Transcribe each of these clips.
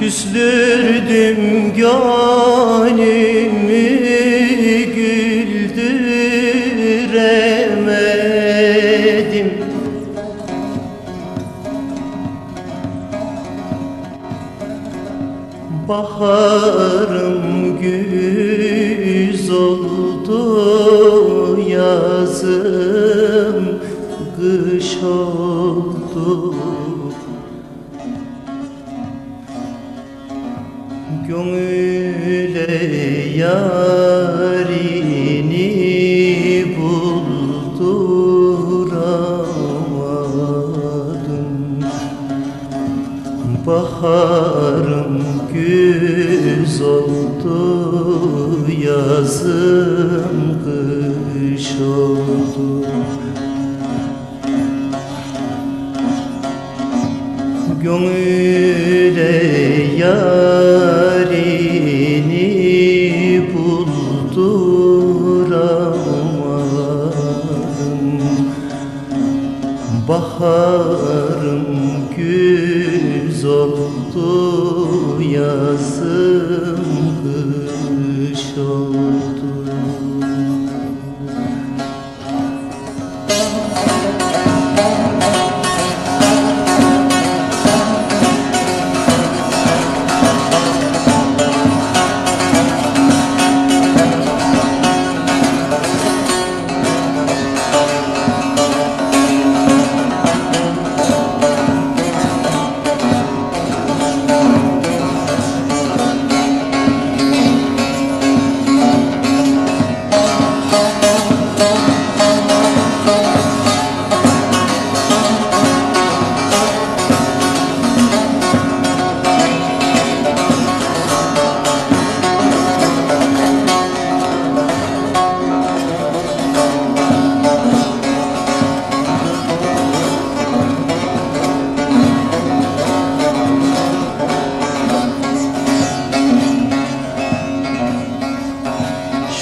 Küstürdüm gönlümü güldüremedim. Baharım güz oldu yazım kış oldu Gönüle yarini bulduramadım Baharım güz oldu yazım kış oldu. Gönüle yarini Baharım güz oldu yazım kış oldu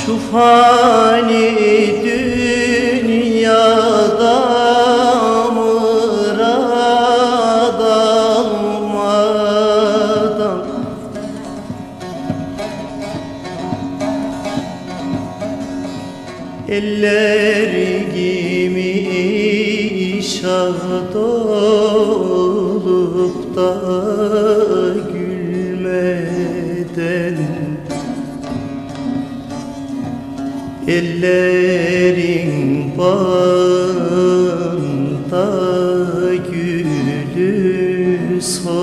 Şu fani dünyada murad almadan Eller gibi şahit olup da Ellerin bağında gülü solmadan.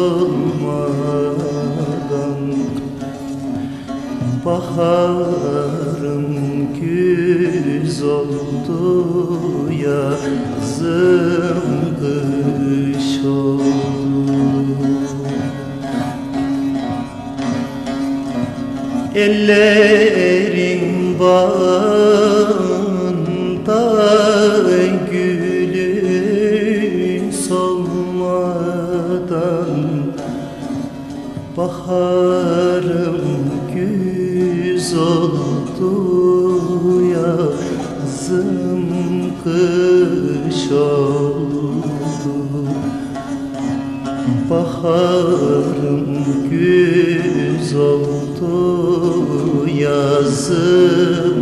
Baharım güz oldu yazım kış oldu. Ellerin bağında gülü solmadan Baharım güz oldu yazım kış oldu Baharım güz oldu yazım